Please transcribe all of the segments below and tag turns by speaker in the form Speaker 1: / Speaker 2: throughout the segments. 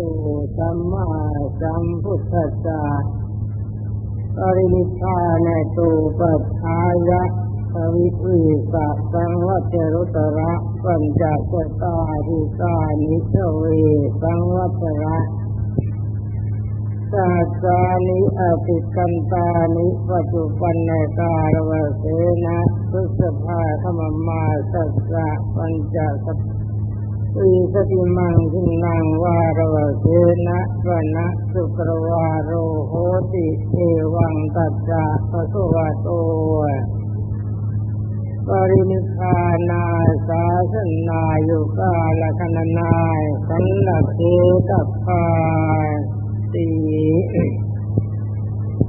Speaker 1: โตสัมมาสัมพุทธัสสะปรินิพพานตุปัฏฐายะอวิปุสัสังวัจรุตระปัญจกตาทิกานิสเวสังวัจระสาสานิอติกันตานิปัจจุปันในการวเสนะทุสภาธรรมมาสัสสะปัญจสั พปีสติมังทินังวารวเสนะวนะสุกรวาโรโหติเอวังตัจจะปะสุวะโตปรินิพานาสาสนายุกาลคณนายสันลเทตพาตี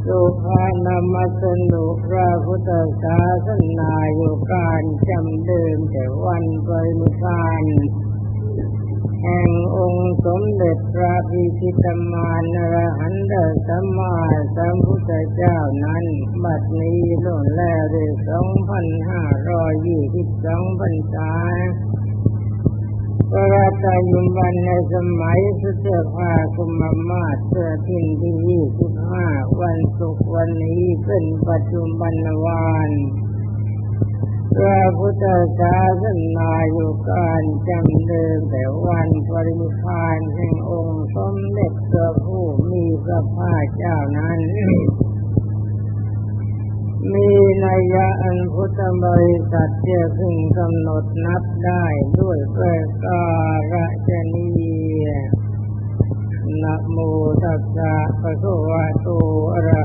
Speaker 1: สุภานามัสนุพระพุทธศาสนาอยู่การจำเดิมแต่วันปรินิพาน แห่งองค์สมเด็จพระพิชิตมานนรหันเดสัมมาสัมพุทธเจ้านั้น บัดนี้ล่วงแล้วด้วยสองพันห้าร้อยยี่สิบสองพรรษาพระราชยุบันในสมัยสุเทพาคุมมาศเสื้อทินที่ยี่สิบห้าวันศุกร์วันนี้เป็นปัจจุบันวัน พระพุทธศาสนาอยู่การจำเดิมแต่วันปริมิพานแห่งองค์สมเด็จพระผู้มีพระภาคเจ้านั้น มีนัยยะอันพุทธบริษัทจะพึงกำหนดนับได้ด้วยประการชนีนะโมตัสสะภะคะวะโตอะระ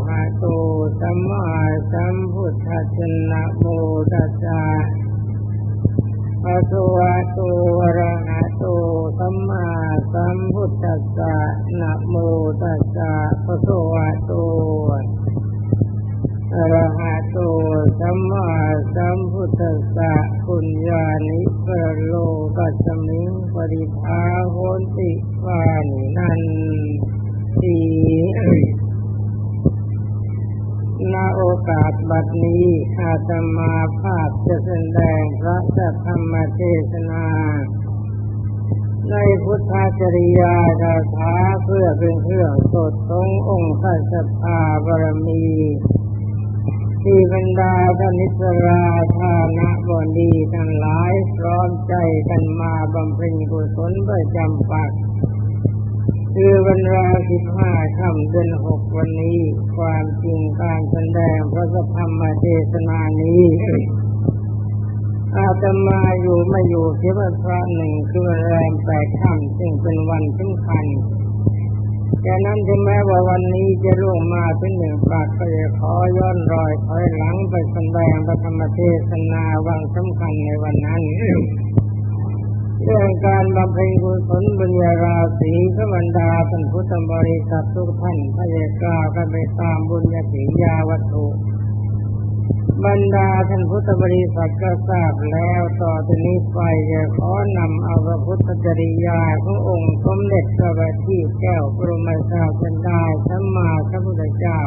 Speaker 1: จำปักคือวันราสิบห้าค่ำเดือนหกวันนี้ ความจริงการแสดงพระธรรมเทศนานี้อาตมาอยู่ไม่อยู่เสียวันพระหนึ่งคือวันแรมแปดค่ำซึ่งเป็นวันสำคัญแต่นั้นถึงแม้ว่าวันนี้จะล่วงมาถึงหนึ่งปากก็จะขอย้อนรอยถอยหลังไปแสดงพระธรรมเทศนาวันสำคัญในวันนั้น เรื่องการบำเพ็ญกุศลบุญญาราศีพระบรรดาท่านพุทธบริษัททุกท่านพระเอกาวกันไปตามบุญญาสียาวัตถุ บรรดาท่านพุทธบริษัทก็ทราบแล้วต่อจากนี้ไปจะขอนำเอาพระพุทธจริยาขององค์สมเด็จพระบัณฑิตแก้วปรมาจารย์เป็นได้สัมมาสัมพุทธเจ้า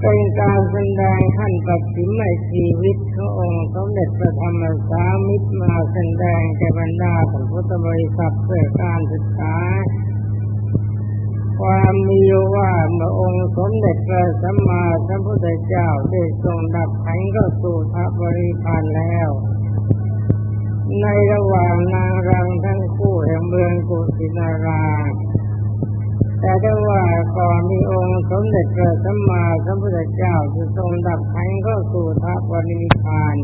Speaker 1: เป็นการแสดงขั้นตัดสินในชีวิตขององค์สมเด็จพระธรรมสามิตรมาแสดงแก่บรรดาท่านพุทธบริษัทเพื่อการศึกษา ความมีว่าเมื่อองค์สมเด็จพระสัมมาสัมพุทธเจ้าได้ทรงดับขันก็สู่ทัพบริพานแล้ว ในระหว่างนางรังทั้งคู่แห่งเมืองกุสินารา แต่ได้ว่าก่อนมีองค์สมเด็จพระสัมมาสัมพุทธเจ้าจะทรงดับขันก็สู่ทัพบริพาน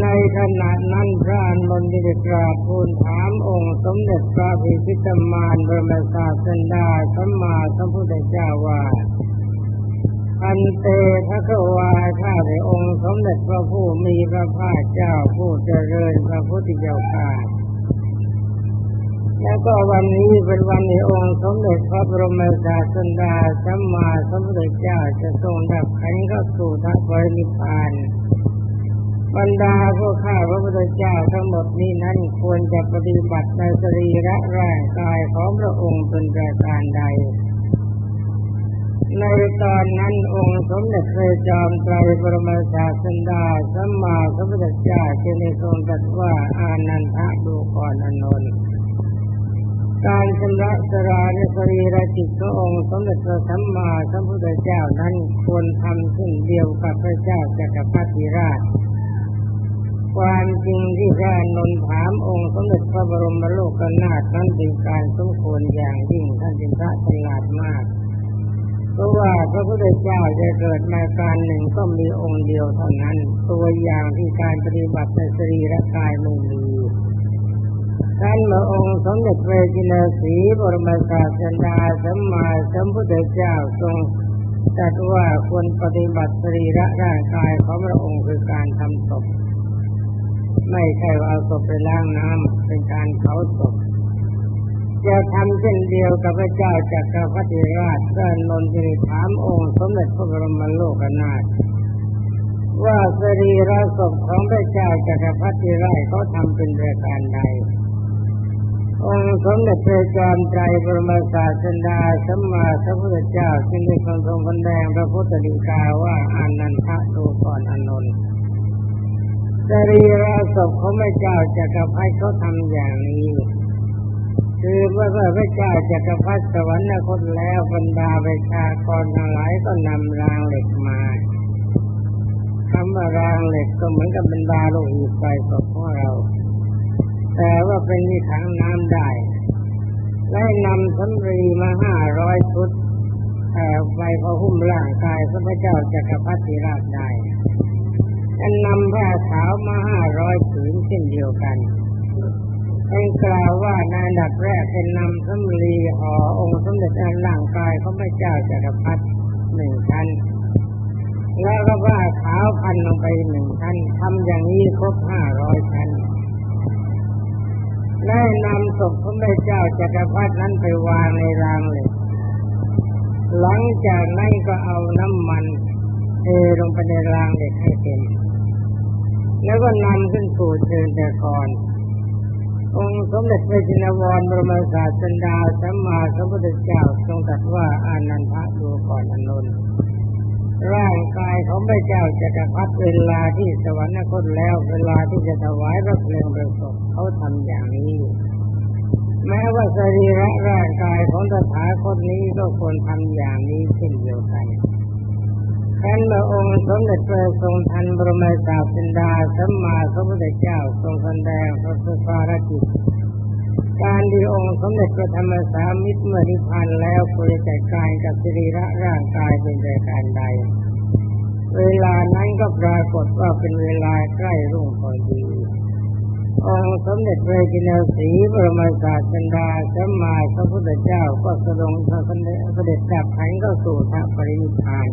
Speaker 1: ในขณะนั้นพระอานนท์ได้กราบทูลถามองค์สมเด็จพระพิชิตมารบรมศาสดาสัมมาสัมพุทธเจ้าว่าอันเตพระกวาข้าแต่องค์สมเด็จพระผู้มีพระภาคเจ้าผู้เจริญพระพุทธเจ้าข้า แล้วก็วันนี้เป็นวันที่องค์สมเด็จพระบรมศาสดาสัมมาสัมพุทธเจ้าจะทรงดับขันเข้าสู่ทัพบรินิพพาน บรรดาพวกข้าพระพุทธเจ้าทั้งหมดนี้นั้นควรจะปฏิบัติในสรีระร่างกายของพระองค์เป็นประการใด ในตอนนั้นองค์สมเด็จพระจอมไตรบรมศาสดาสัมมาสัมพุทธเจ้าจึงได้ทรงตรัสว่าอานันทะดูก่อนอนนท์ การชำระสรานิสรีระจิตพระองค์สมเด็จพระสัมมาสัมพุทธเจ้านั้นควรทำเช่นเดียวกับพระเจ้าจักรพรรดิราช ความจริงที่พระนนถามองค์สมเด็จพระบรมโลกนาถนั้นเป็นการสมควรอย่างยิ่งท่านเป็นพระฉลาดมาก เพราะว่าพระพุทธเจ้าจะเกิดมาการหนึ่งก็มีองค์เดียวเท่านั้น ตัวอย่างที่การปฏิบัติในสรีระกายไม่มี ท่านพระองค์สมเด็จพระจินสีบรมศาสดาสัมมาสัมพุทธเจ้าทรงตรัสว่าควรปฏิบัติสรีระร่างกายของพระองค์คือการทำศพไม่ใช่ว่าเอาศพไปล้างน้ำเป็นการเผาศพจะทำเช่นเดียวกับพระเจ้าจักรพรรดิราชก็นนทิถามองค์สมเด็จพระบรมโลกนาถว่าสรีระศพของพระเจ้าจักรพรรดิราชเขาทำเป็นประการใด องค์สมเด็จพระจอมไตรบรมศาสดาสัมมาสัมพุทธเจ้าจึงได้ทรงทรงแสดงพระพุทธดีกาว่าอานันทะดูก่อนอนนท์สรีระศพของพระเจ้าจักรพรรดิเขาทำอย่างนี้ คือเมื่อพระเจ้าจักรพรรดิสวรรคตแล้วบรรดาประชากรทั้งหลายก็นำรางเหล็กมาคำว่ารางเหล็กก็เหมือนกับบรรดาโลหิตไฟศพของเรา แต่ว่าเป็นที่ขังน้ำได้และนำสำรีมาห้าร้อยชุดแต่ไปพอหุ้มร่างกายพระเจ้าจักรพรรดิราชได้จะนำผ้าขาวมาห้าร้อยผืนเช่นเดียวกันเป็นกล่าวว่าในดับแรกเป็นนำสำรีห่อองค์สมเด็จร่างกายของพระเจ้าจักรพรรดิหนึ่งชั้นแล้วก็ผ้าขาวพันลงไปหนึ่งชั้นทำอย่างนี้ครบห้าร้อยชั้น ได้นำศพพระเจ้าจักรพรรดินั้นไปวางในรางเหล็กหลังจากนั้นก็เอาน้ำมันเทลงไปในรางเหล็กให้เต็ม แล้วก็นำขึ้นสู่เชิงแต่ก่อนองค์สมเด็จพระจินวรบรมศาสดาสัมมาสัมพุทธเจ้าทรงตรัสว่าอานันทะดูก่อนอนนท์ ร่างกายของพระเจ้าจักรพรรดิเวลาที่สวรรคตแล้ว เวลาที่จะถวายพระเพลิงประสบเขาทำอย่างนี้ แม้ว่าสรีระร่างกายของตถาคตนี้ก็ควรทำอย่างนี้เช่นเดียวกันท่านพระองค์สมเด็จพระทรงทันบรมศาสินดาสัมมาสัมพุทธเจ้าทรงแสดงพระสุภารกิจ การที่องค์สมเด็จพระธรรมสามิตรเมื่อนิพพานแล้วควรจัดการกับสรีระร่างกายเป็นรายการใด เวลานั้นก็ปรากฏว่าเป็นเวลาใกล้รุ่งพอดีองค์สมเด็จพระจินสีบรมศาสดาสัมมาสัมพุทธเจ้าก็สดงพระเสด็จดับขันเข้าสู่ทางปรินิพพาน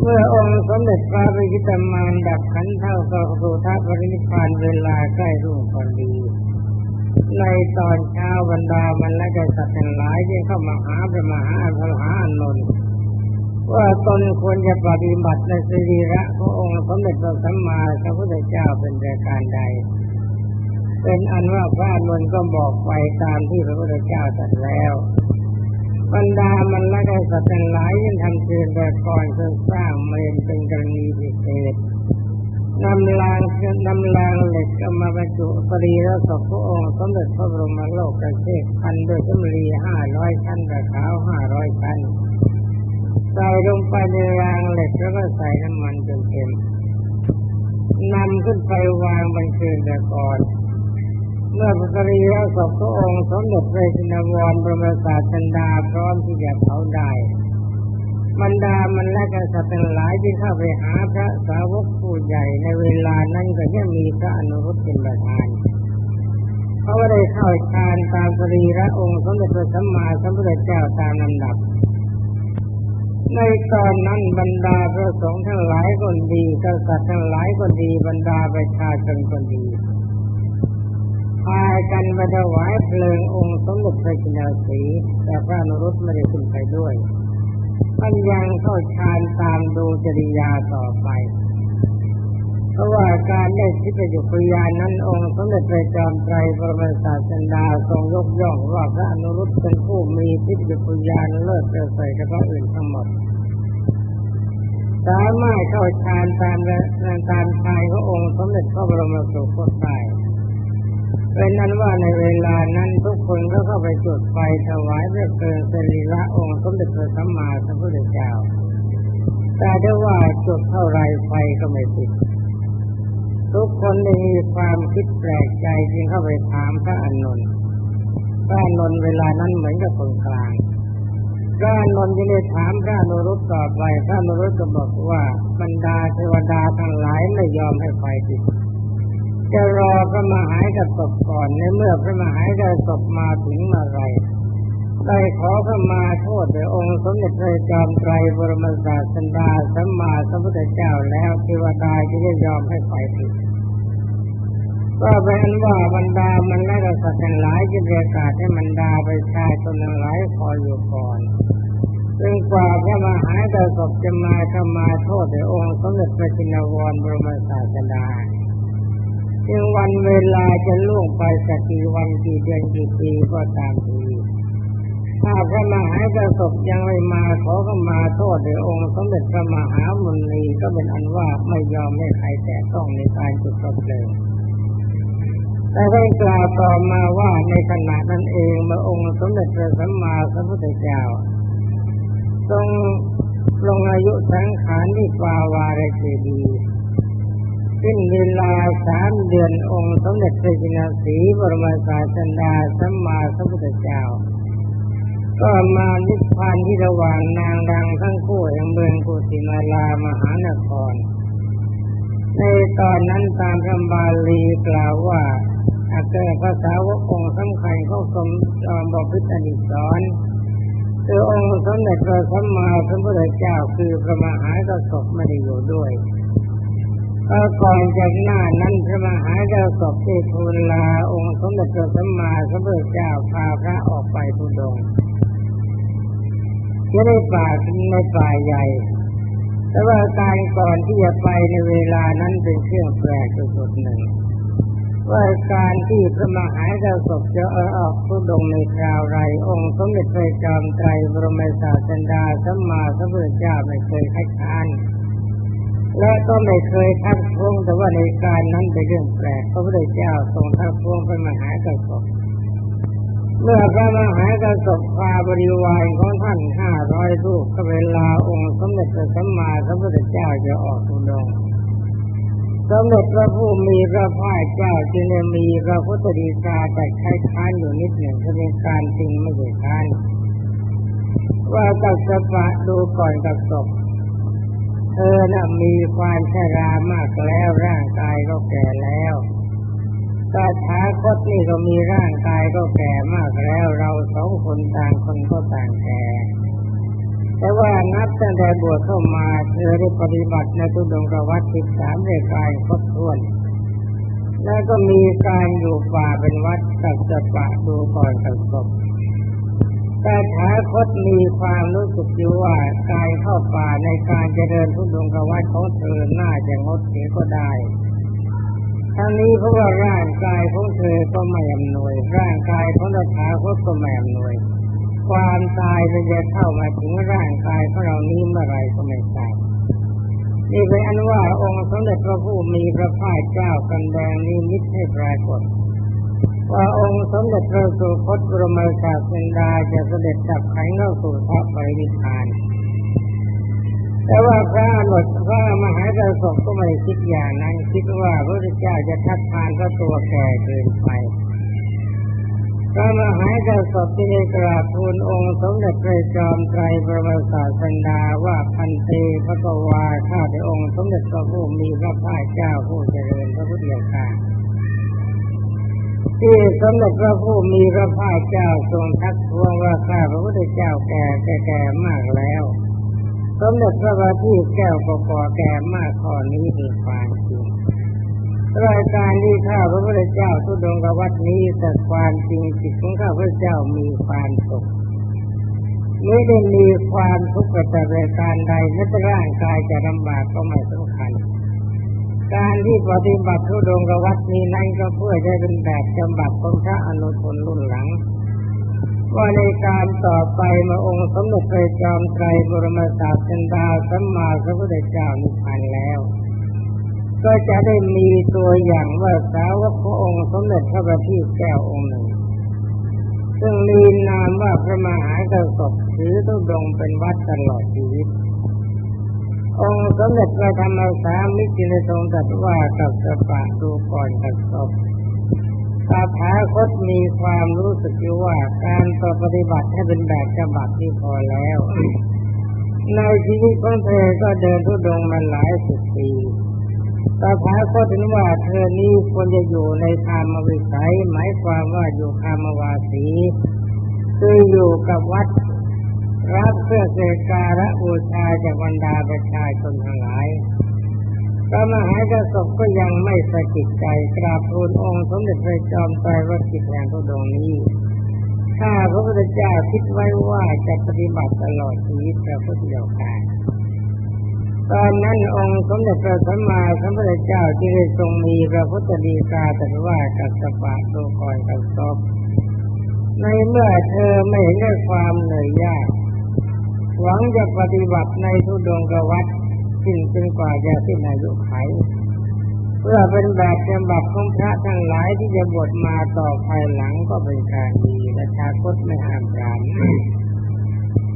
Speaker 1: เมื่อองค์สมเด็จพระบริตมานดับขันเท่ากับสุทัปรินิพานเวลาใกล้รุ่งพอดี ในตอนเช้าบรรดามันและกษัตริย์ทั้งหลายที่เข้ามาหาพระมหาพระหาอนนท์ว่าตนควรจะปฏิบัติในสรีระขององค์สมเด็จพระสัมมาสัมพุทธเจ้าเป็นรายการใด เป็นอันว่าพระนนท์ก็บอกไปตามที่พระพุทธเจ้าตรัสแล้ว บรรดามันละได้สัตว์หลายยังทำเชิญแต่ก่อนจะสร้างเมนเป็นกรณีพิเศษนำลางนำลางเหล็กก็มาบรรจุปรีและศพพระองค์สมเด็จพระบรมโลกกระเทศพันด้วยสมรีห้าร้อยชั้นกระขาวห้าร้อยชั้นใส่ลงไปในรางเหล็กแล้วก็ใส่น้ำมันจนเต็มนำขึ้นไปวางบนเชิญแต่ก่อน เมื่อพระรีรศพพระองค์สมเด็จพระจินวรบรมศาสันดาพร้อมที่จะเผาได้บรรดามันและกษัตริย์ทั้งหลายที่เข้าไปหาพระสาวกผู้ใหญ่ในเวลานั้นก็ยังมีพระอนุรุตเป็นประธานเขาได้เข้าฌานตามสรีระองค์สมเด็จพระสัมมาสัมพุทธเจ้าตามลำดับ ในตอนนั้นบรรดาพระสงฆ์ทั้งหลายคนดีกษัตริย์ทั้งหลายคนดีบรรดาประชาชนคนดี พากันไปถวายเพลิงองค์สมเด็จพระจินาสีแต่พระนรุตไม่ได้ขึ้นไปด้วยมันยังเข้าฌานตามดูจริยาต่อไป เพราะว่าการได้ทิพยุปยานนั้นองค์สมเด็จพระจอมไตรบรมศาสดาทรงยกย่องว่าพระอนุรุตเป็นผู้มีทิพยุปยานเลิศประเสริฐกับพระอื่นทั้งหมดสามารถเข้าฌานตามตามชายขององค์สมเด็จพระบรมสุคตได้ เป็นนั้นว่าในเวลานั้นทุกคนก็เข้าไปจุดไฟถวายเพื่อเกินสรีระองค์สมเด็จพระสัมมาสัมพุทธเจ้า แต่ได้ว่าจุดเท่าไรไฟก็ไม่ติด ทุกคนได้มีความคิดแปลกใจจึงเข้าไปถามพระอานนท์พระอานนท์เวลานั้นเหมือนกับคนกลางพระอนนท์จึงได้ถามพระนรุตต่อไปพระนรุตก็บอกว่าบรรดาเทวดาทั้งหลายไม่ยอมให้ไฟติด จะรอพระมหากระสบก่อนในเมื่อพระมหากระสบมาถึงมื่อไรได้ขอพระมาโทษโดยองค์สมเด็จพระจอมไตรบรมศาสดาสัมมาสัมพุทธเจ้าแล้วเทวดาจะได้ยอมให้ไฟติดก็เป็นว่าบรรดามันและกษัตริย์ทั้งหลายจะประกาศให้บรรดาประชาชนทั้งหลายคอยอยู่ก่อนจนกว่าพระมหากระสบจะมาเข้ามาโทษโดยองค์สมเด็จพระจินวรบรมศาสดา จึงวันเวลาจะล่วงไปสักกี่วันกี่เดือนกี่ปีก็ตามทีถ้าพระมหากระสบยังไม่มาขอเข้ามาโทษโดยองค์สมเด็จพระมหามุนีก็เป็นอันว่าไม่ยอมให้ใครแตะต้องในการจุดระเพลิงแต่ได้กล่าวต่อมาว่าในขณะนั้นเองเมื่อองค์สมเด็จพระสัมมาสัมพุทธเจ้าทรงลงอายุสังขารที่ปาวารเจดี สิ้นเวลาสามเดือนองค์สมเด็จพระจินสีบรมศาสดาสัมมาสัมพุทธเจ้า ก็มานิพพานที่ระหว่างนางดังทั้งคู่แห่งเมืองกุสินาลามหานคร ในตอนนั้นตามพระบาลีกล่าวว่าอาเกภาษาวกองสำคัญเขาสมบอกพิจารณสอนคือองค์สมเด็จพระสัมมาสัมพุทธเจ้าคือพระมหากษัตริย์ไม่ได้อยู่ด้วย ก็ก่อนจากหน้านั้นพระมหากษัตริย์ที่ทูลลาองค์สมเด็จพระสัมมาสัมพุทธเจ้าพาพระออกไปทุดงจะได้ป่าในป่าใหญ่ แต่ว่าการก่อนที่จะไปในเวลานั้นเป็นเครื่องแปลกสุดหนึ่งว่าการที่พระมหากษัตริย์จะเอออกทุดงในคราวไร องค์สมเด็จพระจอมไตรบรมศาสดาสัมมาสัมพุทธเจ้าไม่เคยคัดค้าน และก็ไม่เคยทักท้วงแต่ว่าในการนั้นเป็นเรื่องแปลกพระพุทธเจ้าทรงทักท้วงพระมหากษัตริย์เมื่อพระมหากษัตริย์พาบริวารของท่านห้าร้อยรูปก็เวลาองค์สมเด็จพระสัมมาสัมพุทธเจ้าจะออกทุดงสมเด็จพระผู้มีพระภาคเจ้าจึงมีพระพุทธดีกาแต่ใช้ค้านอยู่นิดหนึ่งจะเป็นการจริงไม่ใช่ค้านว่ากัสปะดูก่อนกับศพ เธอน่ะมีความชรามากแล้วร่างกายก็แก่แล้วตาช้าคตนี่ก็มีร่างกายก็แก่มากแล้วเราสองคนต่างคนก็ต่างแก่แต่ว่านับตั้งแต่บวชเข้ามาเธอได้ปฏิบัติในตุดงกวัตสิบสามรายการครบถ้วน แล้วก็มีการอยู่ป่าเป็นวัดกับจะป่าดูก่อนกับศพ แต่้าคตมีความรู้สึกอยู่ว่าการเข้าป่าในการเจริญทุดงกวัตของเธอน่าจะงดเสียก็ได้ทั้งนี้เพราะว่าร่างกายของเธอก็ไม่อำนวย ร่างกายของตถาคตก็ไม่อำนวย ความตายจะจะเข้ามาถึงร่างกายของเรานี้เมื่อไรก็ไม่ทราบนี่เป็นอันว่าองค์สมเด็จพระผู้มีพระภาคเจ้ากันแดงนิมิตให้ปรากฏ ว่าองค์สมเด็จพระสุคตบรมศาสดาจะเสด็จจับขันเข้าสู่พระปรินิพานแต่ว่าพระหนดพระมหากษัตริย์ก็ไม่คิดอย่างนั้น คิดว่าพระเจ้าจะทัดทานพระตัวแก่เกินไปพระมหากษัตริย์ที่ได้กราบทูลองค์สมเด็จพระจอมไตรบรมศาสดาว่าพันเตพระกวาข้าแต่องค์สมเด็จพระผู้มีพระภาคเจ้าผู้เจริญพระพุทธเจ้า ที่สมเด็จพระผู้มีพระภาคเจ้าทรงทักท้วงว่าข้าพระพุทธเจ้าแก่แก่มากแล้วสมเด็จพระบาทีแก้วก็ก่อแก่มากข้อนี้เป็นความจริงรายการที่ข้าพระพุทธเจ้าทุดงกวัดนี้แต่ความจริงจิตของข้าพระเจ้ามีความสุขไม่ได้มีความทุกข์แต่รายการใดแม้แต่ร่างกายจะลำบากก็ไม่สำคัญ การที่ปฏิบัติทุดงกวัดนี้นั้นก็เพื่อจะเป็นแบบจำบัดของพระอนุชนรุ่นหลังว่าในการต่อไปมาองค์สมเด็จพระจอมไตรบรมศาสดาสัมมาสัมพุทธเจ้านิพพานแล้ว ก็จะได้มีตัวอย่างว่าสาวกพระองค์สมเด็จพระบัณฑิตแก้วองค์หนึ่ง ซึ่งมีนามว่าพระมหากริย์ถือตุดงเป็นวัดตลอดชีวิต องค์สมเด็จพระธรรมสามิจินทรงตรัสว่ากับสปะดูก่อนกับศพตาถาคตมีความรู้สึกว่าการต่อปฏิบัติให้เป็นแบบฉบับที่พอแล้ว ในชีวิตของเธอก็เดินทุดงมาหลายสิบปีตาถาคตเห็นว่าเธอนี้ควรจะอยู่ในธรรมวิสัย หมายความว่าอยู่คามวาสีคืออยู่กับวัด รับเพื่อเสกการะบูชาจากบรรดาประชาชนทั้งหลายพระมหากระสบก็ยังไม่สะกิดใจกราบทูลองค์สมเด็จพระจอมไตรวัชิตแห่งทุดงนี้ถ้าพระพุทธเจ้าคิดไว้ว่าจะปฏิบัติตลอดชีวิตพระพุทธเจ้าตอนนั้นองค์สมเด็จพระสัมมาสัมพุทธเจ้าที่ได้ทรงมีพระพุทธดีกาตรัสว่ากัสปะโลกอยกับซบในเมื่อเธอไม่เห็นได้ความเหนื่อยยาก หวังจะปฏิบัติในทุดงกวัดสิ้นจนกว่าจะสิ้นอายุไข เพื่อเป็นแบบฉบับของพระทั้งหลายที่จะบวชมาต่อภายหลังก็เป็นการดีและชาคตไม่ห้ามปราม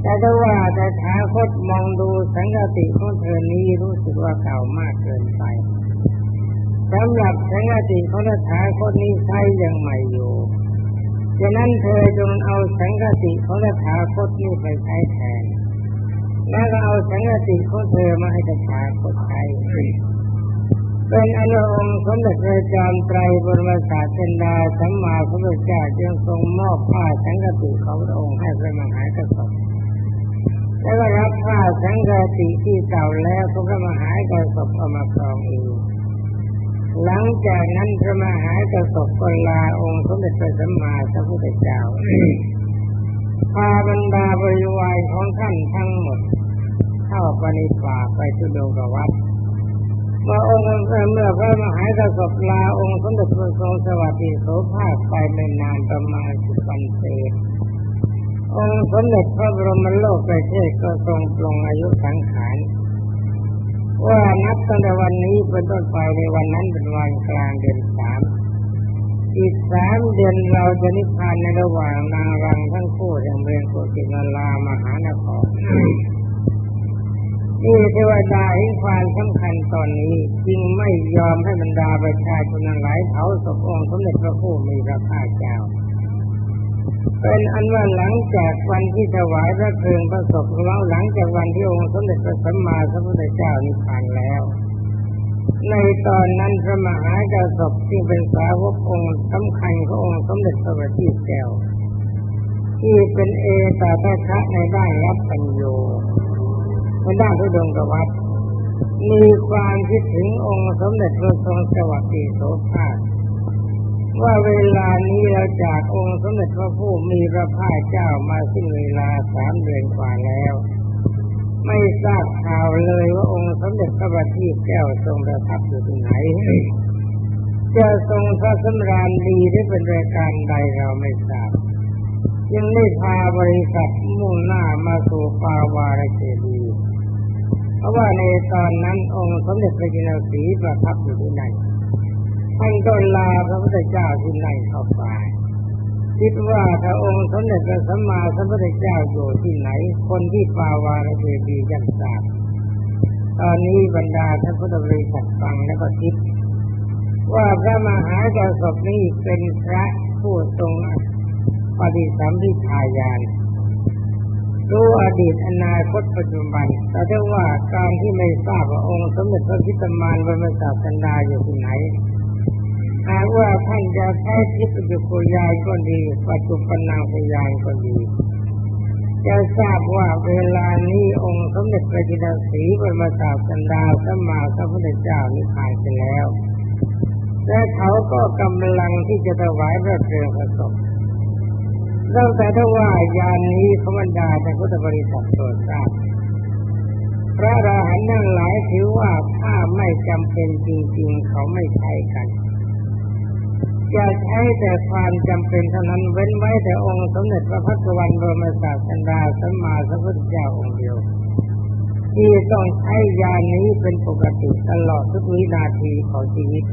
Speaker 1: แต่ถ้าว่าแต่ชาคตมองดูสังกติของเธอนี้รู้สึกว่าเก่ามากเกินไปสำหรับสังกติของถาคตนี้ใช้ยังใหม่อยู่ฉะนั้นเธอจงเอาสังกติของถาคตนี้ไปใช้แทน แล้วก็เอาสังกติของเธอมาให้ตถาคตใช้เป็นอนุองค์สมเด็จพระจอมไตรบรมศาสดาสัมมาสัมพุทธเจ้าจึงทรงมอบผ้าสังกติของพระองค์ให้พระมหากษัตริย์แล้วก็รับผ้าสังกติที่เก่าแล้วพระมหากษัตริย์เอามาครองเองหลังจากนั้นพระมหากษัตริย์ก็ลาองค์สมเด็จพระสัมมาสัมพุทธเจ้าพาบรรดาบริวารของท่านทั้งหมด เข้าไปในป่าไปทุดงกวัดเมื่อองค์เมื่อพระมหากษัตริย์ลาองค์สมเด็จพระทรงสวัสดิโสภาคไปไม่นานประมาณสิบวันเศษองค์สมเด็จพระบรมโลกไปเทศก็ทรงปลงอายุสังขารว่านับตั้งแต่วันนี้เป็นต้นไปในวันนั้นเป็นวันกลางเดือนสามอีกสามเดือนเราจะนิพพานในระหว่างนางรังทั้งคู่อย่างเมืองโกศินาลามหานคร นี่เทวดาเห็นความสำคัญตอนนี้จึงไม่ยอมให้บรรดาประชาชนหลายเผาศพองค์สมเด็จพระผู้มีพระภาคเจ้า เป็นอันว่าหลังจากวันที่ถวายพระเพลิงพระศพแล้วหลังจากวันที่องค์สมเด็จพระสัมมาสัมพุทธเจ้านิพพานแล้ว ในตอนนั้นพระมหากษัตริย์ที่เป็นสาวกองค์สำคัญขององค์สมเด็จพระบัณฑิตแก้วที่เป็นเอตตาคะในด้านรับปัญโย ในด้านทุดงกวัดมีความคิดถึงองค์สมเด็จพระทรงสวัสดิโสภาว่าเวลานี้เราจากองค์สมเด็จพระผู้มีพระภาคเจ้ามาสิ้นเวลาสามเดือนกว่าแล้ว ไม่ทราบข่าวเลยว่าองค์สมเด็จพระบัณฑิตแก้วทรงประทับอยู่ที่ไหนจะทรงพระสำราญดีหรือเป็นรายการใดเราไม่ทราบยังได้พาบริษัทมุ่งหน้ามาสู่ปาวารเจดีย์ เพราะว่าในตอนนั้นองค์สมเด็จพระจินสีประทับอยู่ที่นั่นท่านก็ลาพระพุทธเจ้าที่นั่นเข้าไปคิดว่าถ้าองค์สมเด็จพระสัมมาสัมพุทธเจ้าอยู่ที่ไหน คนที่ปาวารเทวียันทราบตอนนี้บรรดาท่านพุทธบริษัทฟังแล้วก็คิด ว่าพระมหากษัตริย์นี้เป็นพระผู้ทรงปฏิสัมพิทายาน รู้อดีตอนาคตปัจจุบันแต่ถ้าว่าการที่ไม่ทราบว่าองค์สมเด็จพระพิตมานบรมศาสดาอยู่ที่ไหนหากว่าท่านจะใช้ทิพยุคุยายก็ดีปัจจุบันนางพยานก็ดีจะทราบว่าเวลานี้องค์สมเด็จพระจินสีบรมศาสดาสมมาสัมพุทธเจ้านิพพานไปแล้ว และเขาก็กำลังที่จะถวายพระเพลิงพระศพ ตั้งแต่ถ้าว่ายานนี้ขบันดาแต่พุทธบริษัทโปรดทราบพระราหันนั่งหลายถือว่าถ้าไม่จำเป็นจริง ๆ เขาไม่ใช้กัน จะใช้แต่ความจำเป็นเท่านั้นเว้นไว้แต่องค์สมเด็จพระพักวันบรมศาสดาสัมมาสัมพุทธเจ้าองค์เดียวที่ต้องใช้ยานี้เป็นปกติตลอดทุกวินาทีของชีวิต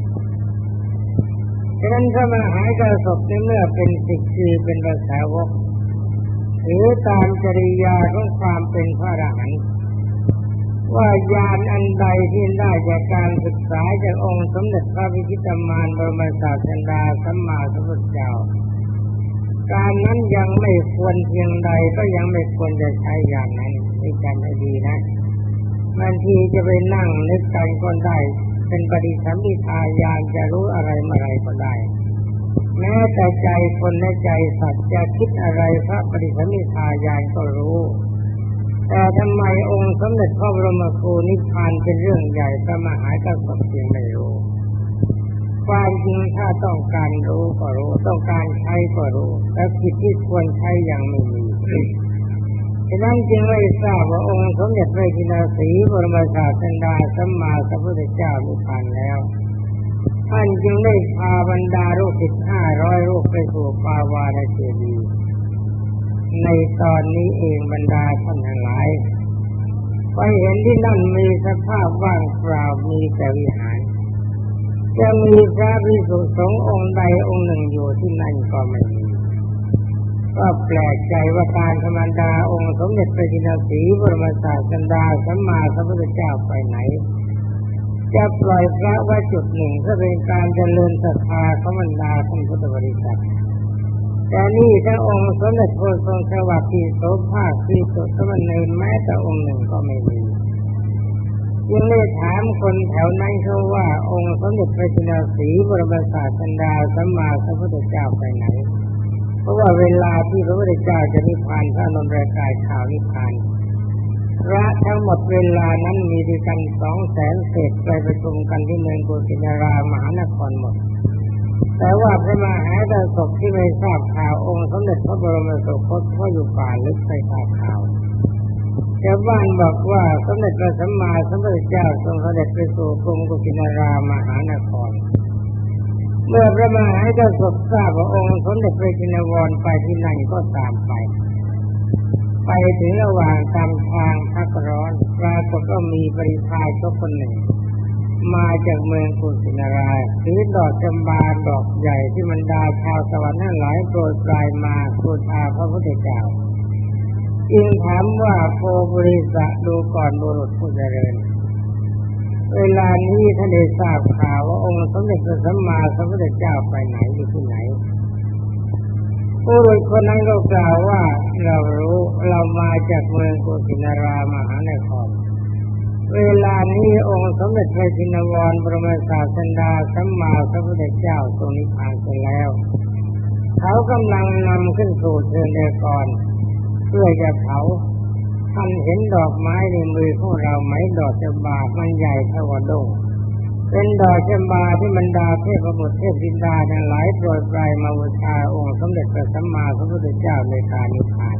Speaker 1: ฉะนั้นถ้ามาหายกระสบในเมื่อเป็นสิทธิ์คือเป็นภาษาวกหรือตามจริยาของความเป็นพระอรหันต์ว่ายานอันใดที่ได้จากการศึกษาจากองค์สมเด็จพระพิชิตมารบรมศาสดาสัมมาสัมพุทธเจ้า การนั้นยังไม่ควรเพียงใดก็ยังไม่ควรจะใช้อย่างนั้นนี่จำให้ดีนะบางทีจะไปนั่งนึกกันก็ได้ เป็นปฏิสัมพิทายานจะรู้อะไรมาอะไรก็ได้ แม้แต่ใจคนและใจสัตว์จะคิดอะไรพระปฏิสัมพิทายานก็รู้ แต่ทำไมองค์สมเด็จพระบรมครูนิพพานเป็นเรื่องใหญ่พระมหากษัตริย์ยังไม่รู้ความจริงถ้าต้องการรู้ก็รู้ ต้องการใช้ก็รู้ แต่จิตที่ควรใช้ยังไม่มี ฉะนั้นจึงไม่ทราบว่าองค์สมเด็จพระจินสีบรมศาสดาสัมมาสัมพุทธเจ้านิพพานแล้ว ท่านจึงได้พาบรรดาลูกศิษย์ห้าร้อยลูกไปสู่ปาวาณเจดี ในตอนนี้เองบรรดาท่านทั้งหลายไปเห็นที่นั่นมีสภาพว่างเปล่ามีแต่วิหารจะมีพระภิกษุสงฆ์องค์ใดองค์หนึ่งอยู่ที่นั่นก็ไม่มี ก็แปลกใจว่าการธรรมดาองค์สมเด็จพระจินสีบรมศาสดาสัมมาสัมพุทธเจ้าไปไหน จะปล่อยพระไว้จุดหนึ่งเพื่อเป็นการเจริญศรัทธาของบรรดาท่านพุทธบริษัทแต่นี่ถ้าองค์สมเด็จพระทรงสวัสดิ์โสภาคที่สุดสมณเณรแม้แต่องค์หนึ่งก็ไม่มียังได้ถามคนแถวนั้นเขาว่า องค์สมเด็จพระจินสีบรมศาสดาสัมมาสัมพุทธเจ้าไปไหน ราะว่าเวลาที่พระพุทธเจ้าจะนิพพานพระนรกายข่าวนิพพานพระทั้งหมดเวลานั้นมีด้วยกันสองแสนเศษไปประชุมกันที่เมืองกุสินารามหานครหมด แต่ว่าพระมหาดาศพที่ไม่ทราบข่าวองค์สมเด็จพระบรมสุคตเพราอยู่ป่าลึกไปทราบข่าวชาวบ้านบอกว่าสมเด็จพระสัมมาสัมพุทธเจ้าทรงเสด็จไปสู่กรุงกุสินารามหานคร เมื่อพระมหาดาศพทราบว่าองค์สมเด็จพระจินวรไปที่นั่นก็ตามไป ไปถึงระหว่างตามทางพักร้อนปรากฏว่ามีบริพายทุกคนหนึ่ง มาจากเมืองกุสินารายถือดอกจำบาดอกใหญ่ที่มันดาชาวสวรรค์นั้นหลายโปรดปลายมาบูชาพระพุทธเจ้าจึงถามว่าโพบริสะดูก่อนบุรุษผู้เจริญ เวลานี้ท่านได้ทราบข่าวว่าองค์สมเด็จพระสัมมาสัมพุทธเจ้าไปไหนอยู่ที่ไหนผู้รุษคนนั้นก็กล่าวว่าเรารู้เรามาจากเมืองโกุสินารามหานคร เวลานี้องค์สมเด็จพระจินวรบรมศาสดาสัมมาสัมพุทธเจ้าทรงนิพพานไปแล้ว เขากำลังนำขึ้นสู่เชิญเดกรเพื่อจะเผา ท่านเห็นดอกไม้ในมือของเราไหมดอกจำบามันใหญ่เท่ากับดงเป็นดอกชมบาที่บรรดาเทพบุตรเทพธิดาทั้งหลายโปรดปรายมาบูชาองค์สมเด็จพระสัมมาสัมพุทธเจ้าในการนิพพาน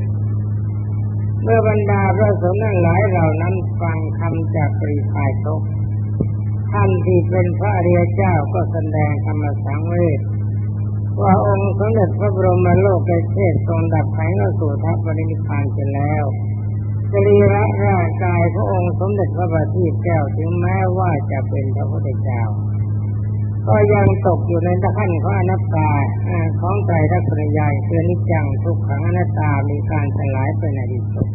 Speaker 1: เมื่อบรรดาพระสงฆ์ทั้งหลายเหล่านั้นฟังคำจากปริพายทกท่านที่เป็นพระอริยเจ้าก็แสดงธรรมสังเวชว่าองค์สมเด็จพระบรมโลกเทศทรงดับขันธ์สู่ทัพปรินิพพานไปแล้ว สรีระร่างกายขององค์สมเด็จพระบัณฑิตแก้วถึงแม้ว่าจะเป็นพระพุทธเจ้า ก็ยังตกอยู่ในขั้นของอนัตตาของใจรักษณญาณคือนิจังทุกขังอนัตตามีการสลายไปในที่สุด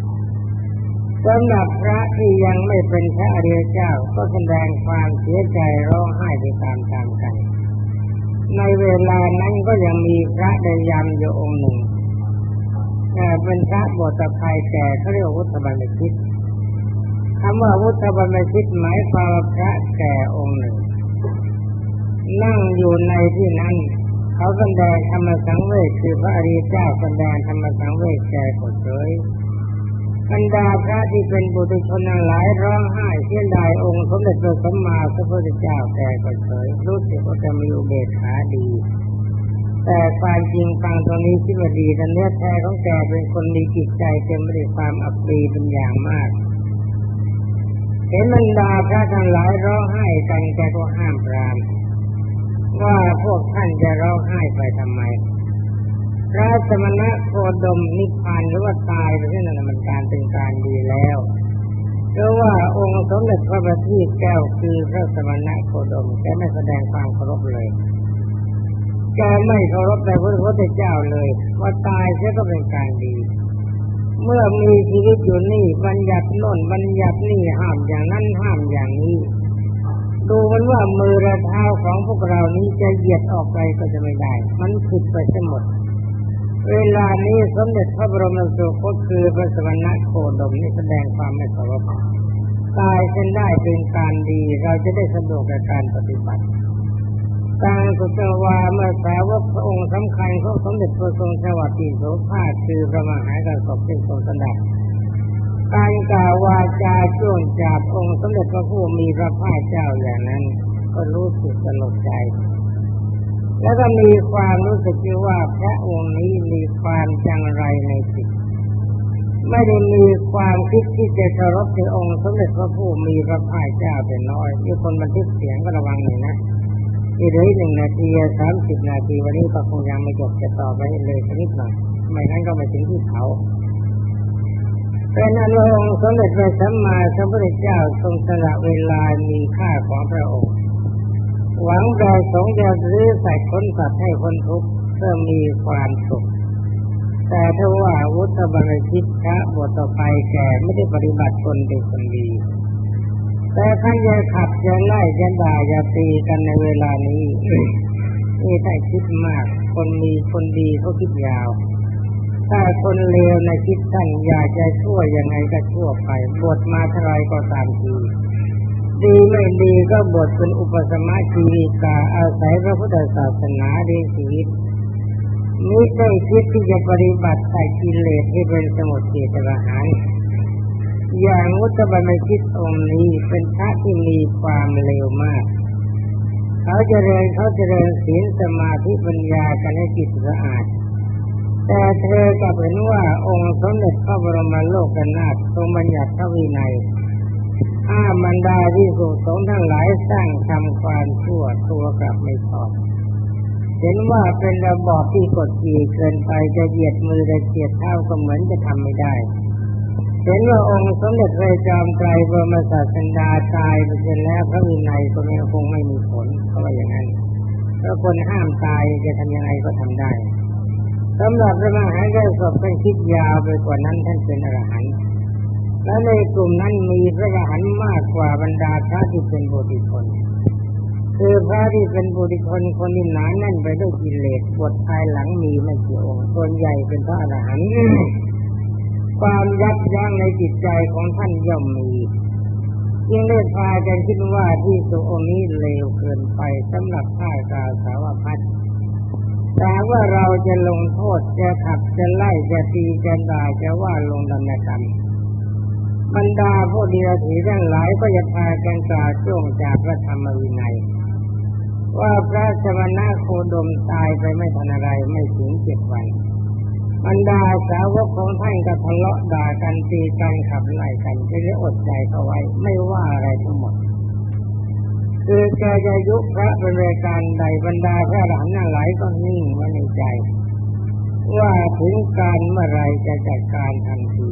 Speaker 1: สำหรับพระที่ยังไม่เป็นพระอริยเจ้าก็แสดงความเสียใจร้องไห้ไปตามๆกัน ในเวลานั้นก็ยังมีพระเดยามอยู่องค์หนึ่ง เป็นพระบวชภัยแก่เขาเรียกวุฒบัณฑิตคำว่าวุฒบัณฑิตหมายความว่าพระแก่องค์หนึ่ง นั่งอยู่ในที่นั้น เขาแสดงธรรมสังเวชคือพระอริยเจ้าแสดงธรรมสังเวชแก่กดเลยบรรดาพระที่เป็นบุตรชนหลายร้องไห้เสียดายองค์สมเด็จพระสัมมาสัมพุทธเจ้าแก่กดเลยรู้สึกว่าจะมีอุเบกขาดี แต่ความจริงฟังตรงนี้คิดว่าดีแต่เนื้อแท้ของแกเป็นคนมีจิตใจเต็มไปด้วยความอับปีเป็นอย่างมาก เห็นบรรดาพระทั้งหลายร้องไห้กันแกก็ห้ามปรามว่าพวกท่านจะร้องไห้ไปทำไม พระสมณะโคดมนิพพานหรือว่าตายไปที่นั่นมันการเป็นการดีแล้วเพราะว่าองค์สมเด็จพระบัณฑิตแก้วคือพระสมณะโคดมแกไม่แสดงความเคารพเลย แกไม่เคารพในพระพุทธเจ้าเลยว่าตายเสียก็เป็นการดี เมื่อมีชีวิตอยู่นี่บัญญัติโน่นบัญญัตินี่ห้ามอย่างนั้นห้ามอย่างนี้ ดูมันว่ามือและเท้าของพวกเรานี้จะเหยียดออกไปก็จะไม่ได้ มันผิดไปทั้งหมด เวลานี้สมเด็จพระบรมสุคตคือพระสมณะโคดมนี่แสดงความไม่เคารพตายเส้นได้เป็นการดีเราจะได้สะดวกในการปฏิบัติ การสุตวาเมื่อสาวกพระองค์สำคัญของสมเด็จพระทรงสวัสดิโสภาคือพระมหากษัตริย์ที่ทรงสดับการกล่าววาจาช่วงจากองค์สมเด็จพระผู้มีพระภาคเจ้าอย่างนั้น ก็รู้สึกสลดใจ แล้วก็มีความรู้สึกว่าพระองค์นี้มีความจังไรในจิตไม่ได้มีความคิดที่จะเคารพในองค์สมเด็จพระผู้มีพระภาคเจ้าเป็นน้อยมีคนบันทึกเสียงก็ระวังหน่อยนะ อีกเหลือหนึ่งนาทีสามสิบนาทีวันนี้ก็คงยังไม่จบจะต่อไปเลยสักนิดหน่อยไม่งั้นก็ไม่ถึงที่เขาเป็นอนุองค์สมเด็จพระสัมมาสัมพุทธเจ้าทรงสละเวลามีค่าของพระองค์ หวังใจสงจะรื้อใส่คนสัตว์ให้คนทุกข์เพื่อมีความสุข แต่ถ้าว่าวุฒิบริชิตพระบทต่อไปแก่ไม่ได้ปฏิบัติตนเป็นคนดี แต่ท่านจะขับจะไล่จะด่าจะตีกันในเวลานี้นี่ได้คิดมาก คนมีคนดีเขาคิดยาวถ้าคนเลวในคิดท่านอยากจะช่วยังไงก็ช่วไปบวชมาเท่าไรก็ตามทีดีไม่ดีก็บวชเป็นอุปสมะชีวิกาอาศัยพระพุทธศาสนาเดียชีวิตนี้ได้คิดที่จะปฏิบัติใส่กิเลสให้เป็นสมุทเฉตประหาร อย่างมุตบรรคิดองค์นี้เป็นพระที่มีความเร็วมาก เขาจะเรียนเขาจะเรียนศีลสมาธิปัญญากันให้จิตสะอาด แต่เธอกลับเห็นว่าองค์สมเด็จพระบรมโลกนาถทรงบัญญัติพระวินัยอ้ามันดาที่สุสงทั้งหลายสร้างทำความชั่วตัวกลับไม่ชอบเห็นว่าเป็นระบอบที่กดขี่เกินไปจะเหยียดมือจะเหยียดเท้าก็เหมือนจะทำไม่ได้ เห็นว่าองค์สมเด็จพระจอมไตรบรมศาสดาตายไปเสร็จแล้วพระวินัยก็ไม่คงไม่มีผลเพราะว่าอย่างนั้นถ้าคนห้ามตายจะทำยังไงก็ทำได้สำหรับพระมหากษัตริย์เป็นคิดยาวไปกว่านั้นท่านเป็นอรหันต์และในกลุ่มนั้นมีพระอรหันต์มากกว่าบรรดาพระที่เป็นบุตรชนคือพระที่เป็นบุตรชนคนที่หนาแน่นไปด้วยกิเลสบทภายหลังมีไม่กี่องค์ส่วนใหญ่เป็นพระอรหันต์ ความยับยั้งในจิตใจของท่านย่อมมียิ่งได้พากันคิดว่าที่สุองนี้เลวเกินไปสำหรับข้ากาสาวพัดแต่ว่าเราจะลงโทษจะขับจะไล่จะตีจะด่าจะว่าลงดำเนินกรรมบรรดาผู้เดียวถีทั้งหลายก็จะพากันกล่าวช่วงจากพระธรรมวินัย ว่าพระสมณะโคดมตายไปไม่ทันอะไรไม่ถึงเจ็ดวัน บรรดาสาวกของท่านก็ทะเลาะด่ากันตีกันขับไล่กันจะได้อดใจเขาไว้ ไม่ว่าอะไรทั้งหมด คือแกจะยุพระเป็นรายการใดบรรดาพระหลานนั่งหลายก็นิ่งไว้ในใจ ว่าถึงการเมื่อไรจะจัดการทันที